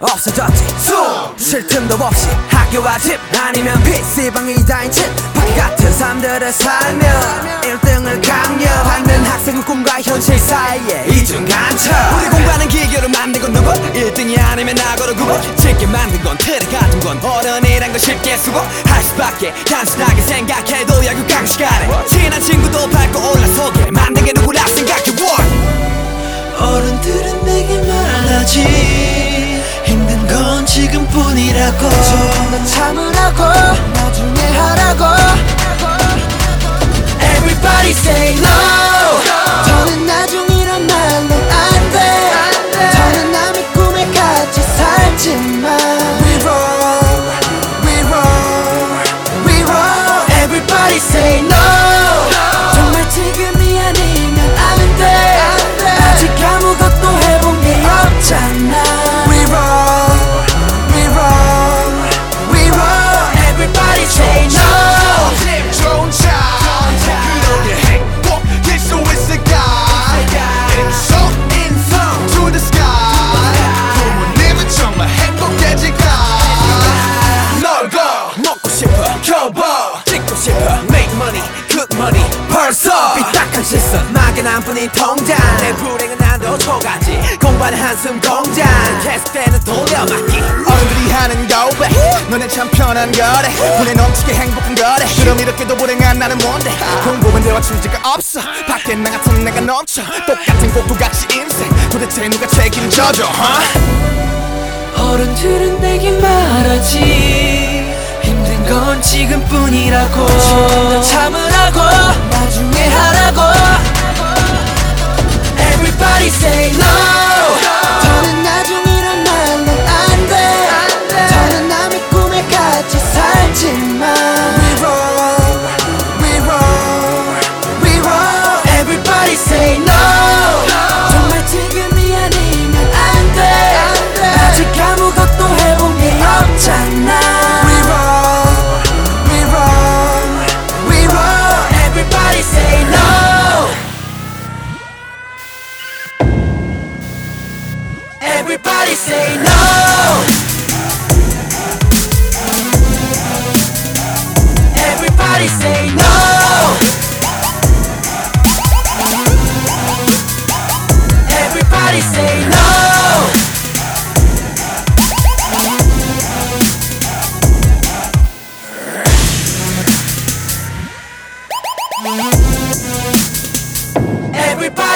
없어졌지. 숨쉴 틈도 없이 학교와 집 아니면 PC방이 다인 집 바깥은 삶들을 살며 1등을 강요받는 학생의 꿈과 현실 사이에 이중간첩. 우리 공부하는 기교를 만들 건 누구 1등이 아니면 악어로 구분 쉽게 만든 건 틀에 가둔 건 어른이란 건 쉽게 수고 할 수밖에 단순하게 생각해도 야구 강시간에 친한 친구도 밟고 올라서게 만든 게 누구라 생각해 원 어른들은 내게 말하지. 뿐이라고. 너 참으라고. 나중에 하라고. Everybody say no 삐딱한 시선 막연한 뿐인 통장. 내 불행은 난도 초가지. 공부하는 한숨 공장. 계속되는 돌려막기. 어른들이 하는 고백 너네 참 편한 거래 분에 넘치게 행복한 거래 그럼 이렇게도 불행한 나는 뭔데? 공부만 대화 취지가 없어. 밖에 나 같은 내가 넘쳐. 똑같은 곡도 같이 인생. 도대체 누가 책임져줘 huh? 어른들은 내게 말하지. 힘든 건 지금뿐이라고. 너 참으라고 Everybody say no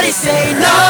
Everybody say no